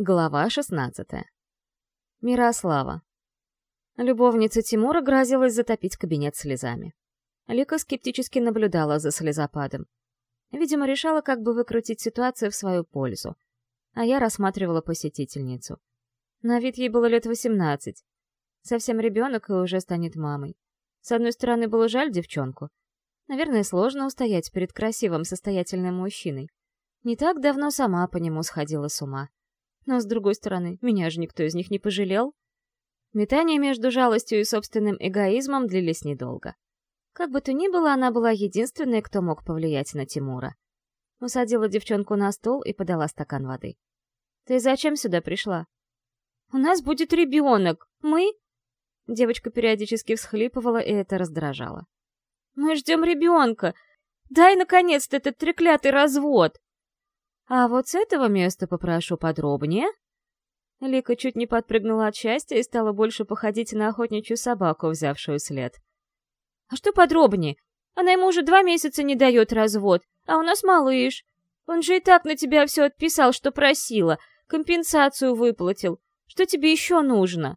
Глава 16. Мирослава. Любовница Тимура грозилась затопить кабинет слезами. Лика скептически наблюдала за слезопадом. Видимо, решала, как бы выкрутить ситуацию в свою пользу. А я рассматривала посетительницу. На вид ей было лет 18. Совсем ребенок и уже станет мамой. С одной стороны, было жаль девчонку. Наверное, сложно устоять перед красивым, состоятельным мужчиной. Не так давно сама по нему сходила с ума. Но, с другой стороны, меня же никто из них не пожалел. Метание между жалостью и собственным эгоизмом длились недолго. Как бы то ни было, она была единственной, кто мог повлиять на Тимура. Усадила девчонку на стол и подала стакан воды. «Ты зачем сюда пришла?» «У нас будет ребенок! Мы...» Девочка периодически всхлипывала, и это раздражало. «Мы ждем ребенка! Дай, наконец-то, этот треклятый развод!» А вот с этого места попрошу подробнее». Лика чуть не подпрыгнула от счастья и стала больше походить на охотничью собаку, взявшую след. «А что подробнее? Она ему уже два месяца не дает развод, а у нас малыш. Он же и так на тебя все отписал, что просила, компенсацию выплатил. Что тебе еще нужно?»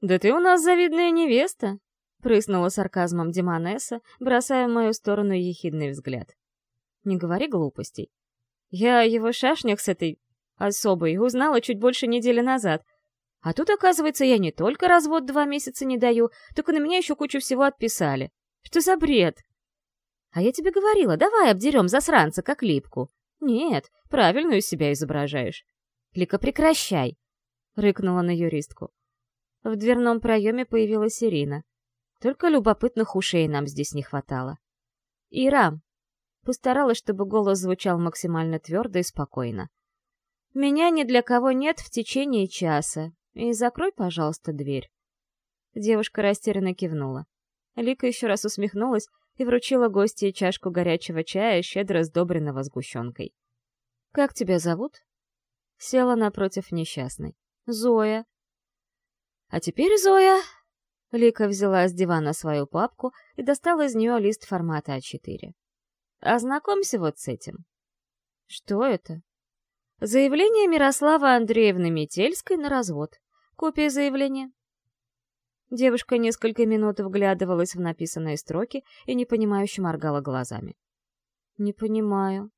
«Да ты у нас завидная невеста», — прыснула сарказмом Диманесса, бросая в мою сторону ехидный взгляд. «Не говори глупостей. Я о его шашнях с этой особой узнала чуть больше недели назад. А тут, оказывается, я не только развод два месяца не даю, только на меня еще кучу всего отписали. Что за бред? А я тебе говорила, давай обдерем засранца, как липку. Нет, правильную себя изображаешь. Лика, прекращай, — рыкнула на юристку. В дверном проеме появилась Ирина. Только любопытных ушей нам здесь не хватало. «Ира, Постаралась, чтобы голос звучал максимально твердо и спокойно. «Меня ни для кого нет в течение часа. И закрой, пожалуйста, дверь». Девушка растерянно кивнула. Лика еще раз усмехнулась и вручила гостье чашку горячего чая, щедро сдобренного сгущенкой. «Как тебя зовут?» Села напротив несчастной. «Зоя». «А теперь Зоя...» Лика взяла с дивана свою папку и достала из нее лист формата А4. Ознакомься вот с этим. Что это? Заявление Мирославы Андреевны Метельской на развод. Копия заявления. Девушка несколько минут вглядывалась в написанные строки и непонимающе моргала глазами. «Не понимаю».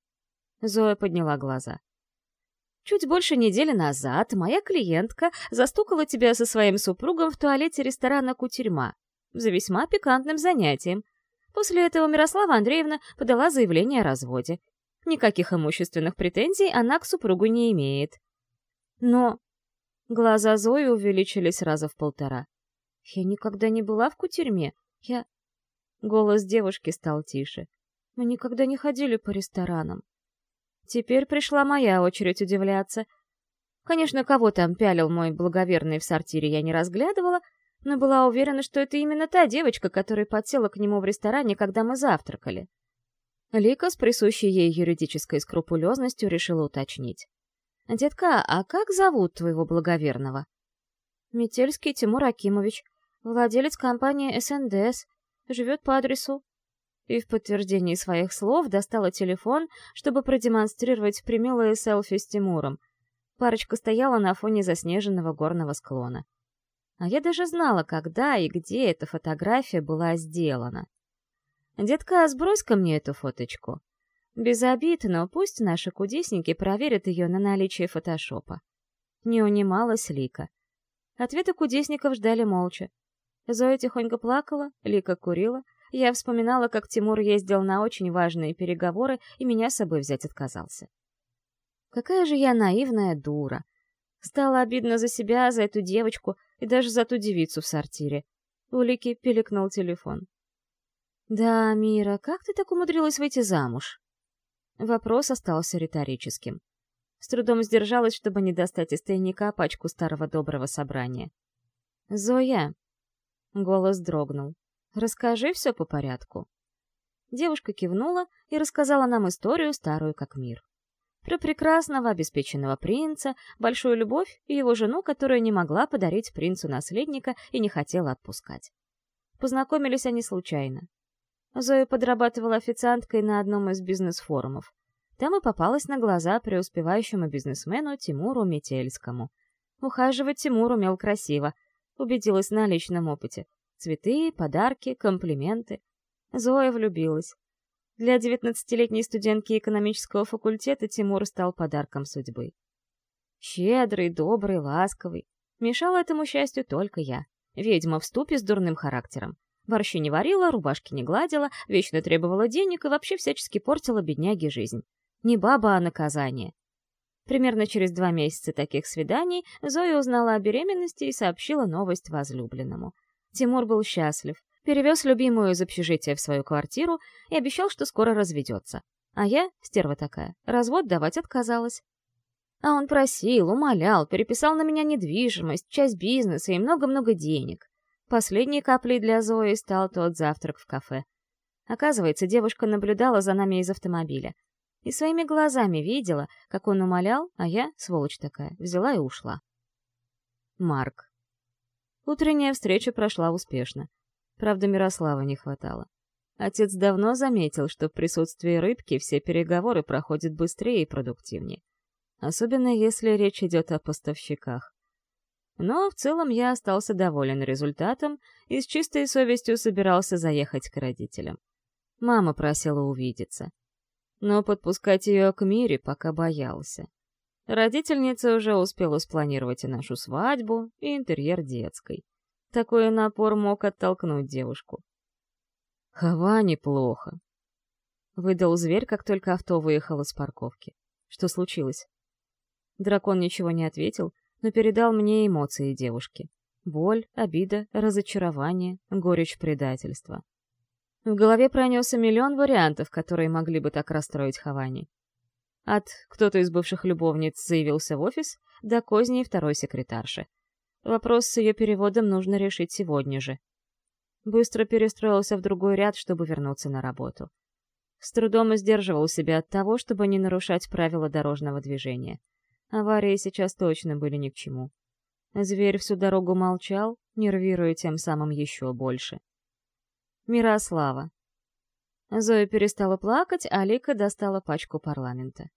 Зоя подняла глаза. «Чуть больше недели назад моя клиентка застукала тебя со своим супругом в туалете ресторана «Кутерьма» за весьма пикантным занятием — После этого Мирослава Андреевна подала заявление о разводе. Никаких имущественных претензий она к супругу не имеет. Но глаза Зои увеличились раза в полтора. Я никогда не была в кутерьме. Я... Голос девушки стал тише. Мы никогда не ходили по ресторанам. Теперь пришла моя очередь удивляться. Конечно, кого там пялил мой благоверный в сортире, я не разглядывала, но была уверена, что это именно та девочка, которая подсела к нему в ресторане, когда мы завтракали. Лика с присущей ей юридической скрупулезностью решила уточнить. «Детка, а как зовут твоего благоверного?» «Метельский Тимур Акимович, владелец компании СНДС, живет по адресу...» И в подтверждении своих слов достала телефон, чтобы продемонстрировать примилое селфи с Тимуром. Парочка стояла на фоне заснеженного горного склона. А я даже знала, когда и где эта фотография была сделана. «Детка, сбрось-ка мне эту фоточку». Без обид, но пусть наши кудесники проверят ее на наличие фотошопа. Не унималась Лика. Ответы кудесников ждали молча. Зоя тихонько плакала, Лика курила. Я вспоминала, как Тимур ездил на очень важные переговоры и меня с собой взять отказался. Какая же я наивная дура. Стало обидно за себя, за эту девочку, и даже за ту девицу в сортире. Улики Лики пиликнул телефон. «Да, Мира, как ты так умудрилась выйти замуж?» Вопрос остался риторическим. С трудом сдержалась, чтобы не достать из тайника пачку старого доброго собрания. «Зоя!» Голос дрогнул. «Расскажи все по порядку». Девушка кивнула и рассказала нам историю, старую как мир про прекрасного обеспеченного принца, большую любовь и его жену, которая не могла подарить принцу наследника и не хотела отпускать. Познакомились они случайно. Зоя подрабатывала официанткой на одном из бизнес-форумов. Там и попалась на глаза преуспевающему бизнесмену Тимуру Метельскому. Ухаживать Тимур умел красиво, убедилась на личном опыте. Цветы, подарки, комплименты. Зоя влюбилась. Для девятнадцатилетней студентки экономического факультета Тимур стал подарком судьбы. Щедрый, добрый, ласковый. Мешала этому счастью только я. Ведьма в ступе с дурным характером. Борщи не варила, рубашки не гладила, вечно требовала денег и вообще всячески портила бедняге жизнь. Не баба, а наказание. Примерно через два месяца таких свиданий Зоя узнала о беременности и сообщила новость возлюбленному. Тимур был счастлив, перевез любимую из общежития в свою квартиру и обещал, что скоро разведется. А я, стерва такая, развод давать отказалась. А он просил, умолял, переписал на меня недвижимость, часть бизнеса и много-много денег. Последней каплей для Зои стал тот завтрак в кафе. Оказывается, девушка наблюдала за нами из автомобиля. И своими глазами видела, как он умолял, а я, сволочь такая, взяла и ушла. Марк. Утренняя встреча прошла успешно. Правда, Мирослава не хватало. Отец давно заметил, что в присутствии рыбки все переговоры проходят быстрее и продуктивнее. Особенно если речь идет о поставщиках. Но в целом я остался доволен результатом и с чистой совестью собирался заехать к родителям. Мама просила увидеться. Но подпускать ее к Мире пока боялся. Родительница уже успела спланировать и нашу свадьбу, и интерьер детской. Такой напор мог оттолкнуть девушку. «Хава неплохо», — выдал зверь, как только авто выехало с парковки. «Что случилось?» Дракон ничего не ответил, но передал мне эмоции девушки. Боль, обида, разочарование, горечь предательства. В голове пронесся миллион вариантов, которые могли бы так расстроить Хавани. От «кто-то из бывших любовниц заявился в офис» до козней второй секретарши. Вопрос с ее переводом нужно решить сегодня же. Быстро перестроился в другой ряд, чтобы вернуться на работу. С трудом сдерживал себя от того, чтобы не нарушать правила дорожного движения. Аварии сейчас точно были ни к чему. Зверь всю дорогу молчал, нервируя тем самым еще больше. Мирослава. Зоя перестала плакать, а Лика достала пачку парламента.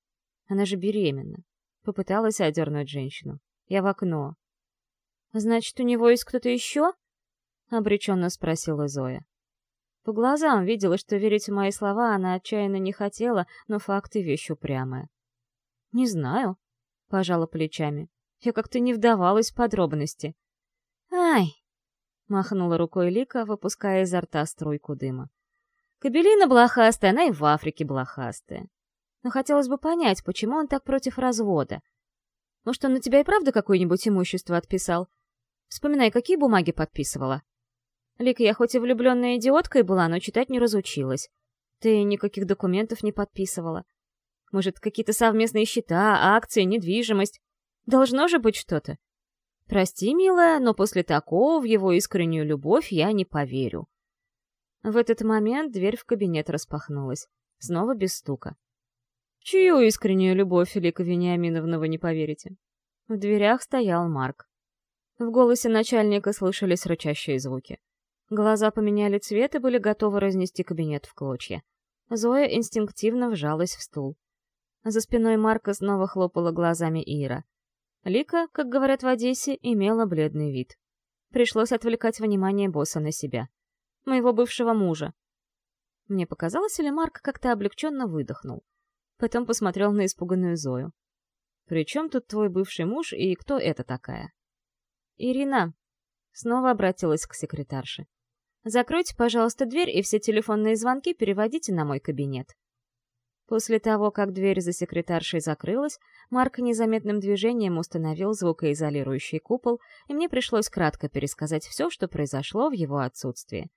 Она же беременна. Попыталась одернуть женщину. Я в окно, «Значит, у него есть кто-то еще?» — обреченно спросила Зоя. По глазам видела, что верить в мои слова она отчаянно не хотела, но факты — вещь упрямая. «Не знаю», — пожала плечами. «Я как-то не вдавалась в подробности». «Ай!» — махнула рукой Лика, выпуская изо рта струйку дыма. «Кобелина блохастая, она и в Африке блохастая. Но хотелось бы понять, почему он так против развода. Может, он на тебя и правда какое-нибудь имущество отписал? Вспоминай, какие бумаги подписывала. Лик, я хоть и влюбленная идиоткой была, но читать не разучилась. Ты никаких документов не подписывала. Может, какие-то совместные счета, акции, недвижимость. Должно же быть что-то. Прости, милая, но после такого в его искреннюю любовь я не поверю. В этот момент дверь в кабинет распахнулась. Снова без стука. Чью искреннюю любовь, Лика Вениаминовна, вы не поверите? В дверях стоял Марк. В голосе начальника слышались рычащие звуки. Глаза поменяли цвет и были готовы разнести кабинет в клочья. Зоя инстинктивно вжалась в стул. За спиной Марка снова хлопала глазами Ира. Лика, как говорят в Одессе, имела бледный вид. Пришлось отвлекать внимание босса на себя. Моего бывшего мужа. Мне показалось, или Марк как-то облегченно выдохнул. Потом посмотрел на испуганную Зою. «При чем тут твой бывший муж и кто это такая?» «Ирина!» — снова обратилась к секретарше. «Закройте, пожалуйста, дверь и все телефонные звонки переводите на мой кабинет». После того, как дверь за секретаршей закрылась, Марк незаметным движением установил звукоизолирующий купол, и мне пришлось кратко пересказать все, что произошло в его отсутствии.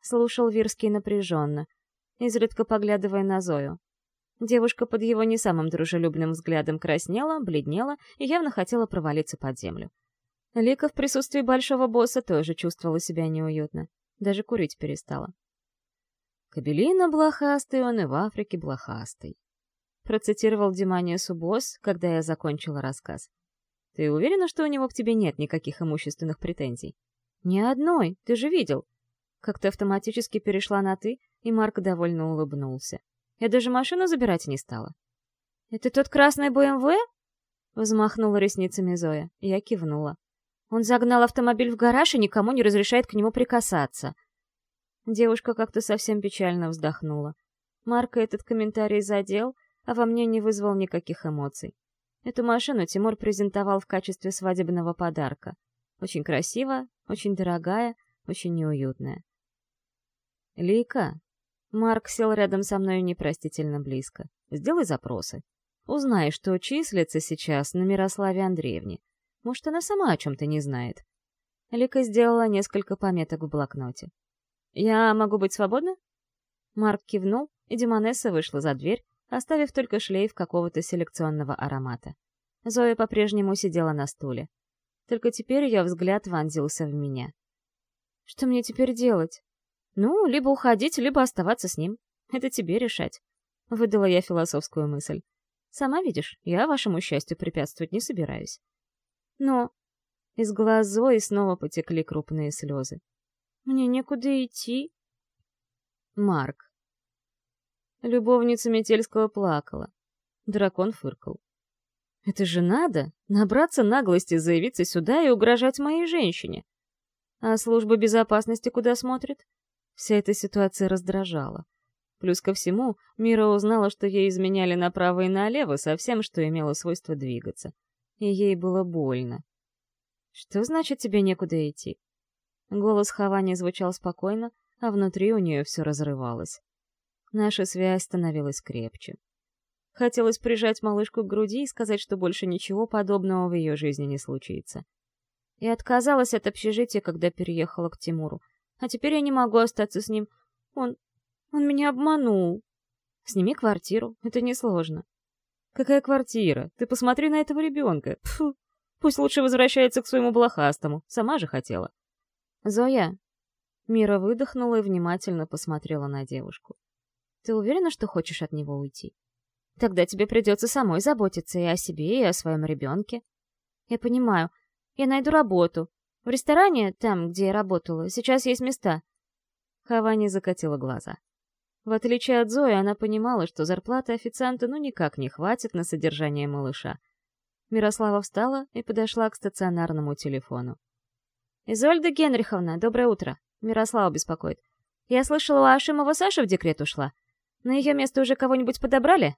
Слушал Вирский напряженно, изредка поглядывая на Зою. Девушка под его не самым дружелюбным взглядом краснела, бледнела и явно хотела провалиться под землю. Лика в присутствии большого босса тоже чувствовала себя неуютно. Даже курить перестала. «Кабелина блохастый, он и в Африке блохастый», — процитировал Диманиесу босс, когда я закончила рассказ. «Ты уверена, что у него к тебе нет никаких имущественных претензий?» «Ни одной, ты же видел». Как-то автоматически перешла на «ты», и Марк довольно улыбнулся. Я даже машину забирать не стала. «Это тот красный БМВ?» Взмахнула ресницами Зоя. Я кивнула. Он загнал автомобиль в гараж и никому не разрешает к нему прикасаться. Девушка как-то совсем печально вздохнула. Марка этот комментарий задел, а во мне не вызвал никаких эмоций. Эту машину Тимур презентовал в качестве свадебного подарка. Очень красивая, очень дорогая, очень неуютная. «Лика!» Марк сел рядом со мной непростительно близко. «Сделай запросы. Узнай, что числится сейчас на Мирославе Андреевне. Может, она сама о чем-то не знает. Лика сделала несколько пометок в блокноте. «Я могу быть свободна?» Марк кивнул, и Демонесса вышла за дверь, оставив только шлейф какого-то селекционного аромата. Зоя по-прежнему сидела на стуле. Только теперь ее взгляд вонзился в меня. «Что мне теперь делать?» «Ну, либо уходить, либо оставаться с ним. Это тебе решать», — выдала я философскую мысль. «Сама видишь, я вашему счастью препятствовать не собираюсь. Но...» Из глаз Зои снова потекли крупные слезы. «Мне некуда идти». Марк. Любовница Метельского плакала. Дракон фыркал. «Это же надо! Набраться наглости, заявиться сюда и угрожать моей женщине!» А служба безопасности куда смотрит? Вся эта ситуация раздражала. Плюс ко всему, Мира узнала, что ей изменяли направо и налево со всем, что имело свойство двигаться и ей было больно. «Что значит тебе некуда идти?» Голос Хавани звучал спокойно, а внутри у нее все разрывалось. Наша связь становилась крепче. Хотелось прижать малышку к груди и сказать, что больше ничего подобного в ее жизни не случится. И отказалась от общежития, когда переехала к Тимуру. А теперь я не могу остаться с ним. Он... он меня обманул. Сними квартиру, это несложно. Какая квартира? Ты посмотри на этого ребенка. Пфу. Пусть лучше возвращается к своему блохастому. Сама же хотела. Зоя. Мира выдохнула и внимательно посмотрела на девушку. Ты уверена, что хочешь от него уйти? Тогда тебе придется самой заботиться и о себе, и о своем ребенке. Я понимаю. Я найду работу. В ресторане, там, где я работала, сейчас есть места. Хавани закатила глаза. В отличие от Зои, она понимала, что зарплаты официанта ну никак не хватит на содержание малыша. Мирослава встала и подошла к стационарному телефону. «Изольда Генриховна, доброе утро. Мирослава беспокоит. Я слышала, у Ашимова Саша в декрет ушла. На ее место уже кого-нибудь подобрали?»